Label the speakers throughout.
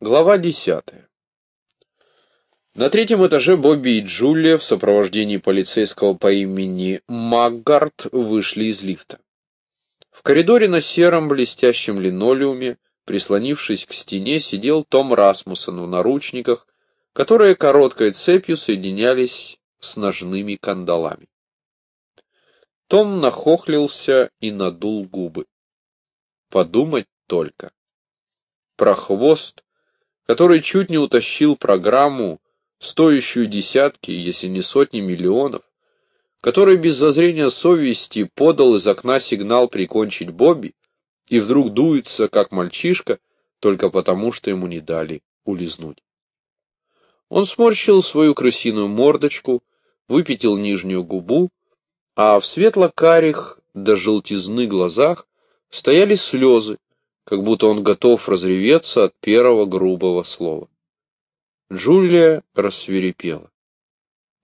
Speaker 1: Глава десятая. На третьем этаже Бобби и Джулия в сопровождении полицейского по имени Маггард вышли из лифта. В коридоре на сером блестящем линолеуме, прислонившись к стене, сидел Том Расмуссен в наручниках, которые короткой цепью соединялись с ножными кандалами. Том нахохлился и надул губы. Подумать только. Про хвост который чуть не утащил программу, стоящую десятки, если не сотни миллионов, который без зазрения совести подал из окна сигнал прикончить Бобби, и вдруг дуется, как мальчишка, только потому, что ему не дали улизнуть. Он сморщил свою крысиную мордочку, выпятил нижнюю губу, а в светло-карих до желтизны глазах стояли слезы, как будто он готов разреветься от первого грубого слова. Джулия рассверепела.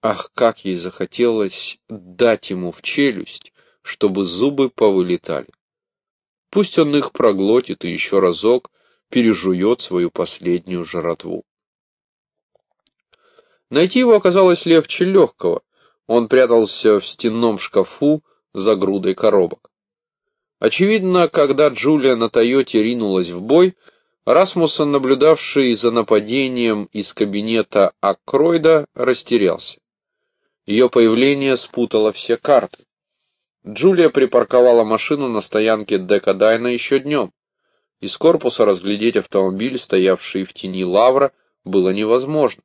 Speaker 1: Ах, как ей захотелось дать ему в челюсть, чтобы зубы повылетали. Пусть он их проглотит и еще разок пережует свою последнюю жратву. Найти его оказалось легче легкого. Он прятался в стенном шкафу за грудой коробок. Очевидно, когда Джулия на Тойоте ринулась в бой, Расмуссен, наблюдавший за нападением из кабинета Аккройда, растерялся. Ее появление спутало все карты. Джулия припарковала машину на стоянке Декадайна еще днем. Из корпуса разглядеть автомобиль, стоявший в тени лавра, было невозможно.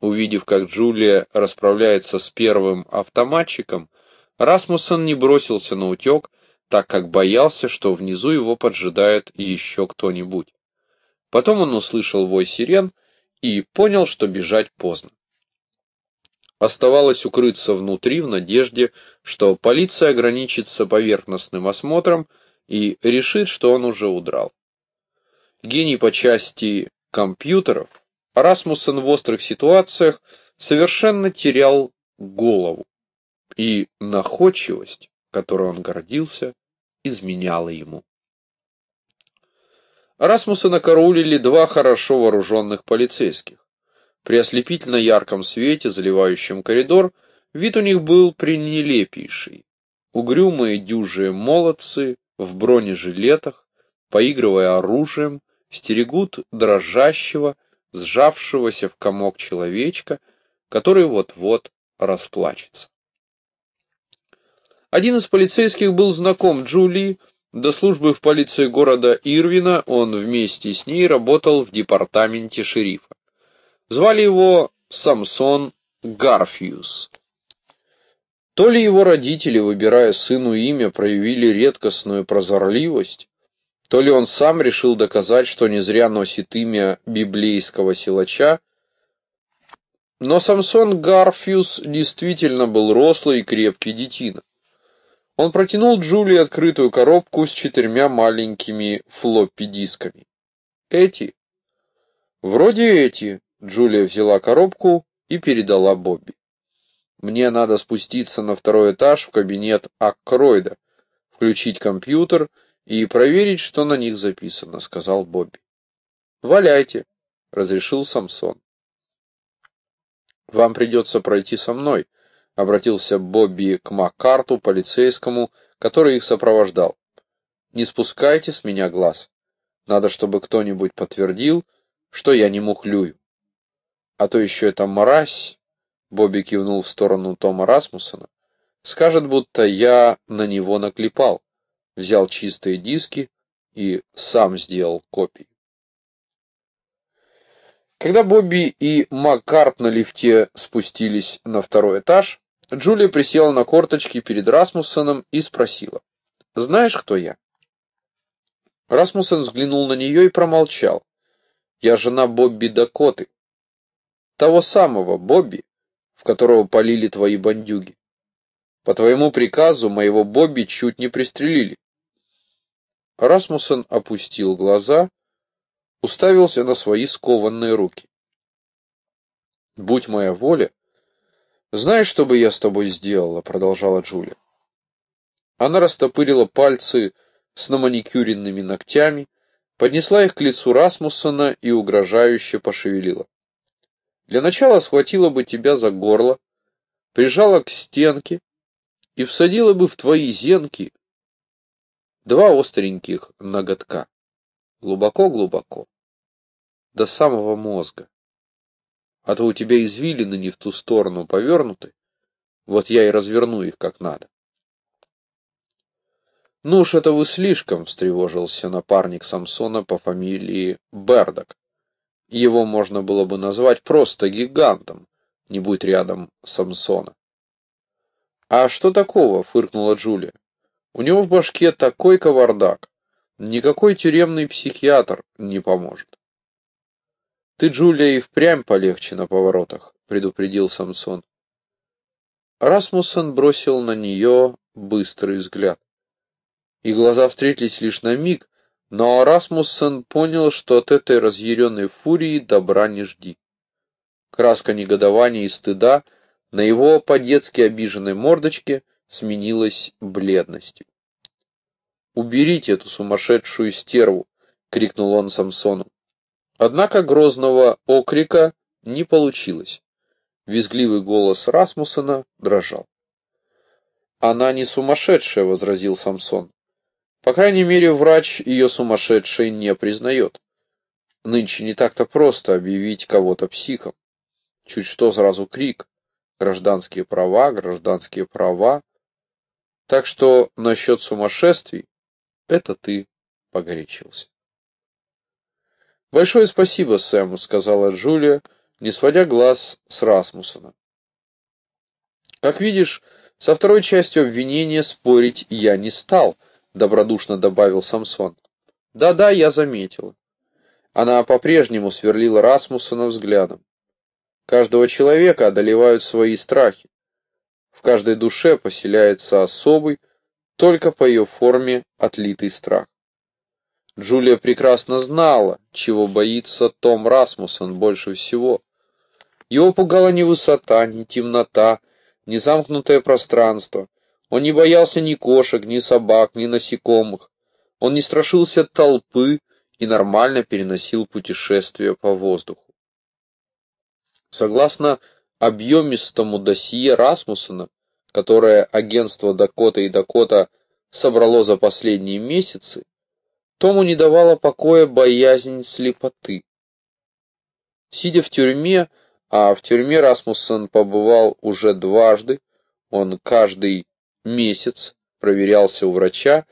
Speaker 1: Увидев, как Джулия расправляется с первым автоматчиком, Расмуссен не бросился на утек, так как боялся, что внизу его поджидает еще кто-нибудь. Потом он услышал вой сирен и понял, что бежать поздно. Оставалось укрыться внутри в надежде, что полиция ограничится поверхностным осмотром и решит, что он уже удрал. Гений по части компьютеров, Расмуссен в острых ситуациях совершенно терял голову, и находчивость, которой он гордился, изменяла ему. Расмуса накараулили два хорошо вооруженных полицейских. При ослепительно ярком свете, заливающем коридор, вид у них был пренелепейший. Угрюмые дюжие молодцы в бронежилетах, поигрывая оружием, стерегут дрожащего, сжавшегося в комок человечка, который вот-вот расплачется. Один из полицейских был знаком Джулии, до службы в полиции города Ирвина он вместе с ней работал в департаменте шерифа. Звали его Самсон Гарфьюз. То ли его родители, выбирая сыну имя, проявили редкостную прозорливость, то ли он сам решил доказать, что не зря носит имя библейского силача, но Самсон Гарфьюз действительно был рослый и крепкий детина. Он протянул Джулии открытую коробку с четырьмя маленькими флоппи-дисками. «Эти?» «Вроде эти», — Джулия взяла коробку и передала Бобби. «Мне надо спуститься на второй этаж в кабинет Аккройда, включить компьютер и проверить, что на них записано», — сказал Бобби. «Валяйте», — разрешил Самсон. «Вам придется пройти со мной», — обратился Бобби к Маккарту, полицейскому, который их сопровождал. «Не спускайте с меня глаз. Надо, чтобы кто-нибудь подтвердил, что я не мухлюю. А то еще эта мразь...» — Бобби кивнул в сторону Тома Расмуссона. «Скажет, будто я на него наклепал, взял чистые диски и сам сделал копии». Когда Бобби и Маккарт на лифте спустились на второй этаж, Джулия присела на корточки перед Расмуссеном и спросила. «Знаешь, кто я?» Расмуссен взглянул на нее и промолчал. «Я жена Бобби Дакоты. Того самого Бобби, в которого полили твои бандюги. По твоему приказу моего Бобби чуть не пристрелили». Расмуссен опустил глаза, уставился на свои скованные руки. «Будь моя воля, «Знаешь, что бы я с тобой сделала?» — продолжала Джулия. Она растопырила пальцы с наманикюренными ногтями, поднесла их к лицу Расмуссона и угрожающе пошевелила. Для начала схватила бы тебя за горло, прижала к стенке и всадила бы в твои зенки два остреньких ноготка. Глубоко-глубоко. До самого мозга. А то у тебя извилины не в ту сторону повернуты, вот я и разверну их как надо. «Ну уж это вы слишком», — встревожился напарник Самсона по фамилии Бердок. Его можно было бы назвать просто гигантом, не будь рядом Самсона. «А что такого?» — фыркнула Джулия. «У него в башке такой кавардак. Никакой тюремный психиатр не поможет». «Ты, Джулия, и впрямь полегче на поворотах», — предупредил Самсон. Расмуссен бросил на нее быстрый взгляд. И глаза встретились лишь на миг, но Расмуссен понял, что от этой разъяренной фурии добра не жди. Краска негодования и стыда на его по-детски обиженной мордочке сменилась бледностью. «Уберите эту сумасшедшую стерву!» — крикнул он Самсону. Однако грозного окрика не получилось. Визгливый голос Расмуссена дрожал. «Она не сумасшедшая», — возразил Самсон. «По крайней мере, врач ее сумасшедшей не признает. Нынче не так-то просто объявить кого-то психом. Чуть что сразу крик. Гражданские права, гражданские права. Так что насчет сумасшествий это ты погорячился». «Большое спасибо, Сэм», — сказала Джулия, — не сводя глаз с Расмуссона. «Как видишь, со второй частью обвинения спорить я не стал», — добродушно добавил Самсон. «Да-да, я заметила». Она по-прежнему сверлила Расмуссона взглядом. Каждого человека одолевают свои страхи. В каждой душе поселяется особый, только по ее форме отлитый страх. Джулия прекрасно знала, чего боится Том Расмуссен больше всего. Его пугала ни высота, ни темнота, ни замкнутое пространство. Он не боялся ни кошек, ни собак, ни насекомых. Он не страшился толпы и нормально переносил путешествия по воздуху. Согласно объемистому досье Расмуссена, которое агентство Дакота и Дакота собрало за последние месяцы, Тому не давала покоя боязнь слепоты. Сидя в тюрьме, а в тюрьме Расмуссен побывал уже дважды, он каждый месяц проверялся у врача,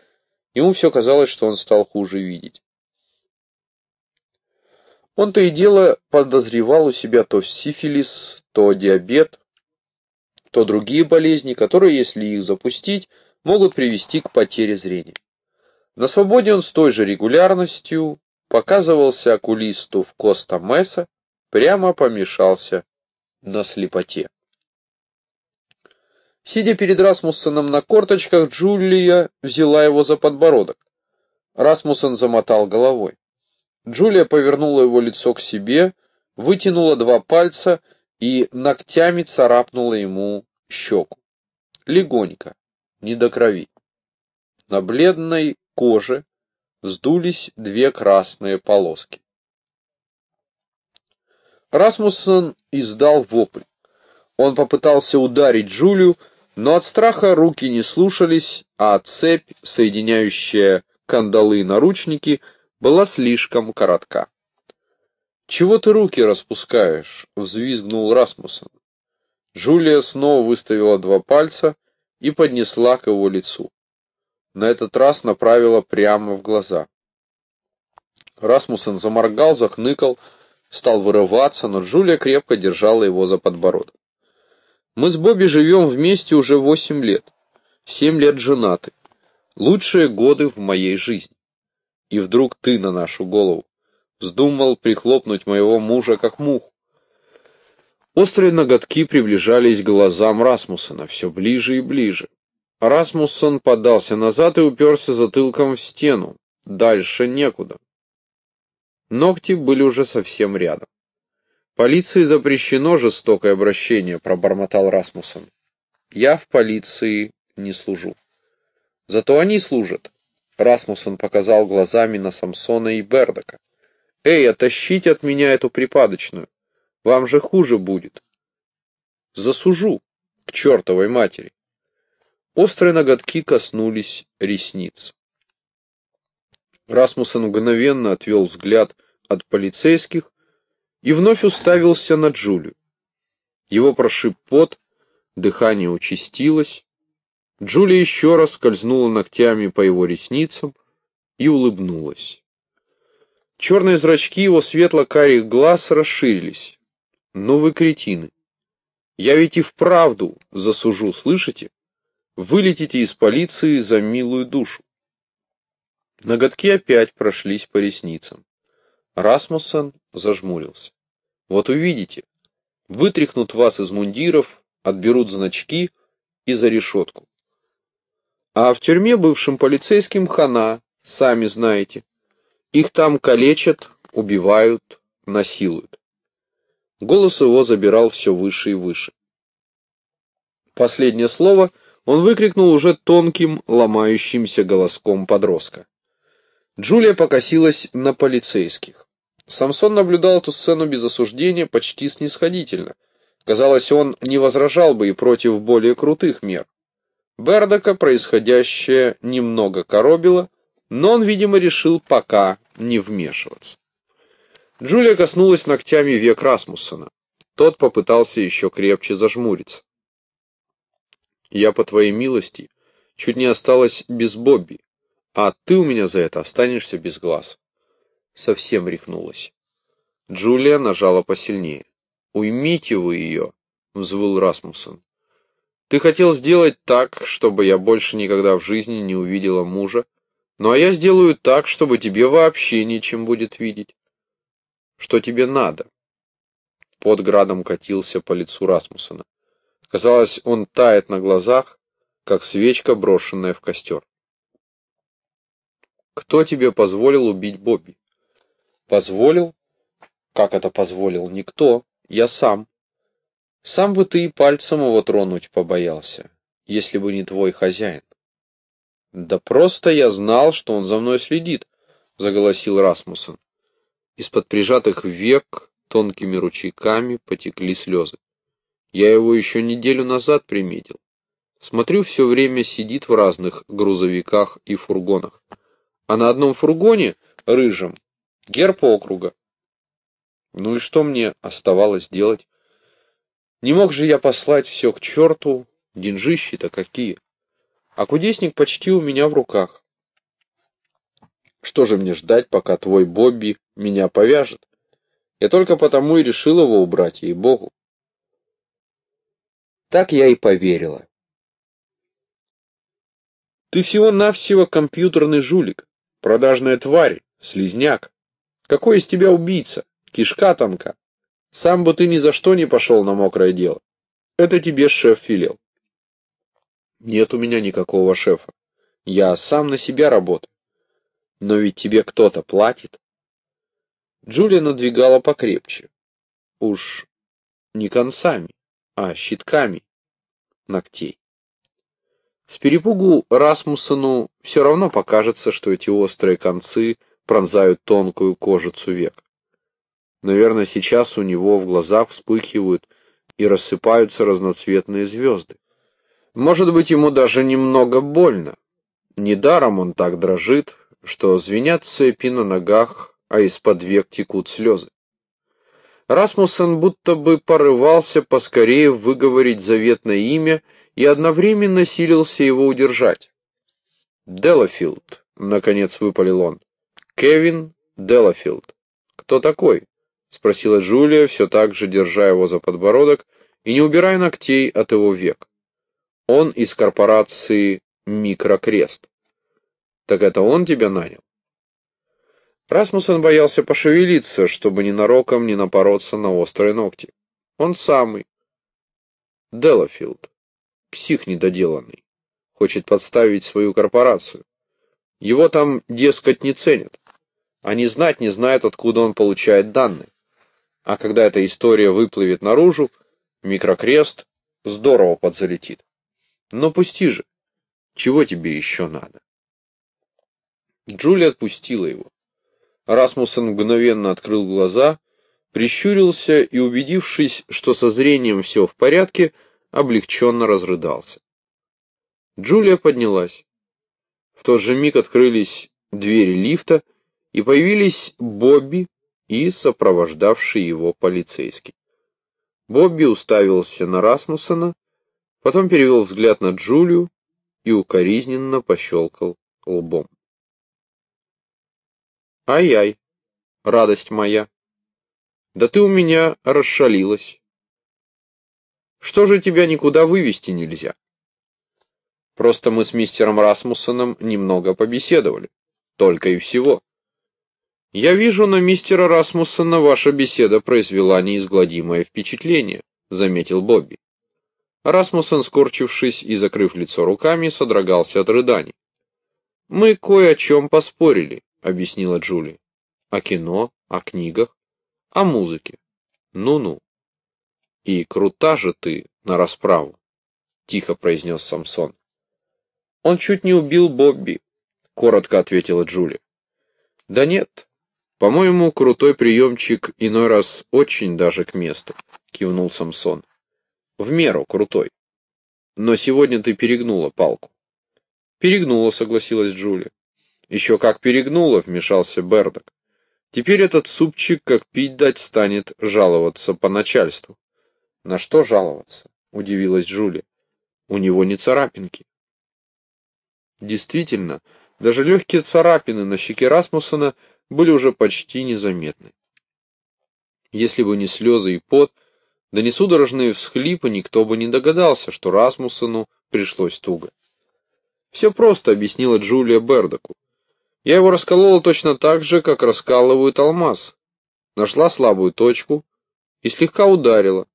Speaker 1: ему все казалось, что он стал хуже видеть. Он то и дело подозревал у себя то сифилис, то диабет, то другие болезни, которые, если их запустить, могут привести к потере зрения. На свободе он с той же регулярностью показывался окулисту в Коста-Меса, прямо помешался на слепоте. Сидя перед Расмуссеном на корточках, Джулия взяла его за подбородок. Расмуссен замотал головой. Джулия повернула его лицо к себе, вытянула два пальца и ногтями царапнула ему щеку. Легонько, не до крови. На бледной коже вздулись две красные полоски. Расмуссен издал вопль. Он попытался ударить Джулию, но от страха руки не слушались, а цепь, соединяющая кандалы и наручники, была слишком коротка. «Чего ты руки распускаешь?» — взвизгнул Расмуссен. Джулия снова выставила два пальца и поднесла к его лицу на этот раз направила прямо в глаза. Расмуссен заморгал, захныкал, стал вырываться, но Джулия крепко держала его за подбородок. «Мы с Бобби живем вместе уже восемь лет. Семь лет женаты. Лучшие годы в моей жизни. И вдруг ты на нашу голову. Вздумал прихлопнуть моего мужа как муху. Острые ноготки приближались к глазам Расмуссена все ближе и ближе. Расмуссон подался назад и уперся затылком в стену. Дальше некуда. Ногти были уже совсем рядом. «Полиции запрещено жестокое обращение», — пробормотал Расмуссен. «Я в полиции не служу. Зато они служат. Расмусон показал глазами на Самсона и Бердака. «Эй, оттащите от меня эту припадочную! Вам же хуже будет!» «Засужу! К чертовой матери!» Острые ноготки коснулись ресниц. Расмуссен мгновенно отвел взгляд от полицейских и вновь уставился на Джулию. Его прошиб пот, дыхание участилось. Джулия еще раз скользнула ногтями по его ресницам и улыбнулась. Черные зрачки его светло-карих глаз расширились. «Ну вы кретины! Я ведь и вправду засужу, слышите? Вылетите из полиции за милую душу!» Ноготки опять прошлись по ресницам. Расмуссен зажмурился. «Вот увидите, вытряхнут вас из мундиров, отберут значки и за решетку. А в тюрьме бывшим полицейским хана, сами знаете. Их там калечат, убивают, насилуют. Голос его забирал все выше и выше. Последнее слово он выкрикнул уже тонким, ломающимся голоском подростка. Джулия покосилась на полицейских. Самсон наблюдал эту сцену без осуждения, почти снисходительно. Казалось, он не возражал бы и против более крутых мер. Бердака происходящее немного коробило, но он, видимо, решил пока не вмешиваться. Джулия коснулась ногтями век Расмуссона. Тот попытался еще крепче зажмуриться. «Я, по твоей милости, чуть не осталась без Бобби, а ты у меня за это останешься без глаз. Совсем рехнулась. Джулия нажала посильнее. «Уймите вы ее!» — взвыл Расмуссен. «Ты хотел сделать так, чтобы я больше никогда в жизни не увидела мужа, ну а я сделаю так, чтобы тебе вообще нечем будет видеть. Что тебе надо?» Под градом катился по лицу Расмуссена. Казалось, он тает на глазах, как свечка, брошенная в костер. Кто тебе позволил убить Бобби? Позволил? Как это позволил? Никто. Я сам. Сам бы ты и пальцем его тронуть побоялся, если бы не твой хозяин. Да просто я знал, что он за мной следит, заголосил Расмуссен. Из-под прижатых век тонкими ручейками потекли слезы. Я его еще неделю назад приметил. Смотрю, все время сидит в разных грузовиках и фургонах а на одном фургоне, рыжем, герб округа. Ну и что мне оставалось делать? Не мог же я послать все к черту, деньжищи-то какие. А кудесник почти у меня в руках. Что же мне ждать, пока твой Бобби меня повяжет? Я только потому и решил его убрать, ей-богу. Так я и поверила. Ты всего-навсего компьютерный жулик. Продажная тварь, слизняк. Какой из тебя убийца? Кишка тонка. Сам бы ты ни за что не пошел на мокрое дело. Это тебе шеф велел. Нет у меня никакого шефа. Я сам на себя работаю. Но ведь тебе кто-то платит. Джулия надвигала покрепче. Уж не концами, а щитками ногтей. С перепугу Расмуссену все равно покажется, что эти острые концы пронзают тонкую кожицу век. Наверное, сейчас у него в глазах вспыхивают и рассыпаются разноцветные звезды. Может быть, ему даже немного больно. Недаром он так дрожит, что звенят цепи на ногах, а из-под век текут слезы. Расмуссен будто бы порывался поскорее выговорить заветное имя и одновременно силился его удержать. «Делафилд», — наконец выпалил он. «Кевин Делафилд». «Кто такой?» — спросила Джулия, все так же держа его за подбородок и не убирая ногтей от его век. «Он из корпорации «Микрокрест». «Так это он тебя нанял?» Расмуссен боялся пошевелиться, чтобы ненароком не напороться на острые ногти. Он самый. Делафилд. Псих недоделанный. Хочет подставить свою корпорацию. Его там, дескать, не ценят. Они знать не знают, откуда он получает данные. А когда эта история выплывет наружу, микрокрест здорово подзалетит. Но пусти же. Чего тебе еще надо? Джули отпустила его. Расмуссен мгновенно открыл глаза, прищурился и, убедившись, что со зрением все в порядке, облегченно разрыдался. Джулия поднялась. В тот же миг открылись двери лифта, и появились Бобби и сопровождавший его полицейский. Бобби уставился на Расмуссена, потом перевел взгляд на Джулию и укоризненно пощелкал лбом. Ай-яй, радость моя, да ты у меня расшалилась. Что же тебя никуда вывести нельзя? Просто мы с мистером Расмуссоном немного побеседовали. Только и всего. Я вижу, на мистера Расмуссона ваша беседа произвела неизгладимое впечатление, заметил Бобби. Расмуссен, скорчившись и закрыв лицо руками, содрогался от рыданий. Мы кое о чем поспорили, объяснила Джули. О кино, о книгах, о музыке. Ну-ну. И крута же ты на расправу, тихо произнес Самсон. Он чуть не убил Бобби, коротко ответила Джули. Да нет, по-моему, крутой приемчик иной раз очень даже к месту, кивнул Самсон. В меру крутой. Но сегодня ты перегнула палку. Перегнула, согласилась Джули. Еще как перегнула, вмешался Бердок. Теперь этот супчик, как пить дать, станет жаловаться по начальству. На что жаловаться? Удивилась Джули. У него не царапинки. Действительно, даже легкие царапины на щеке Расмуссона были уже почти незаметны. Если бы не слезы и пот, да не судорожные всхлипы, никто бы не догадался, что Расмуссену пришлось туго. Все просто, объяснила Джулия Бердаку. Я его расколола точно так же, как раскалывают алмаз. Нашла слабую точку и слегка ударила.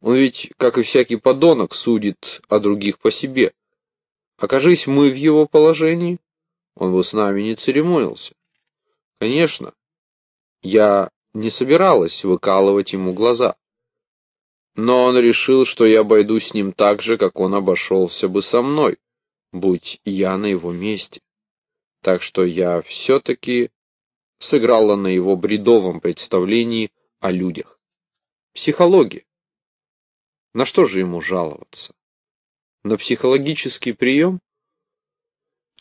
Speaker 1: Он ведь, как и всякий подонок, судит о других по себе. Окажись мы в его положении, он бы с нами не церемонился. Конечно, я не собиралась выкалывать ему глаза. Но он решил, что я обойдусь с ним так же, как он обошелся бы со мной, будь я на его месте. Так что я все-таки сыграла на его бредовом представлении о людях. Психология. На что же ему жаловаться? На психологический прием?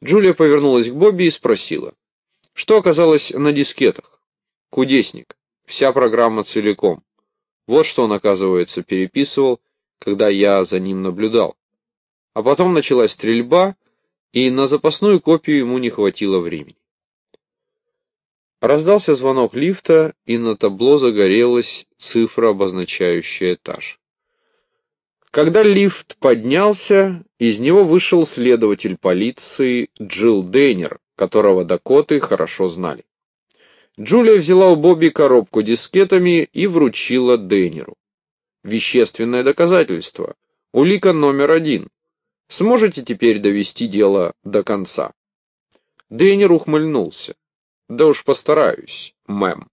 Speaker 1: Джулия повернулась к Бобби и спросила. Что оказалось на дискетах? Кудесник. Вся программа целиком. Вот что он, оказывается, переписывал, когда я за ним наблюдал. А потом началась стрельба, и на запасную копию ему не хватило времени. Раздался звонок лифта, и на табло загорелась цифра, обозначающая этаж. Когда лифт поднялся, из него вышел следователь полиции Джилл Дейнер, которого Дакоты хорошо знали. Джулия взяла у Бобби коробку дискетами и вручила Дейнеру. Вещественное доказательство. Улика номер один. Сможете теперь довести дело до конца? Дейнер ухмыльнулся. Да уж постараюсь, мэм.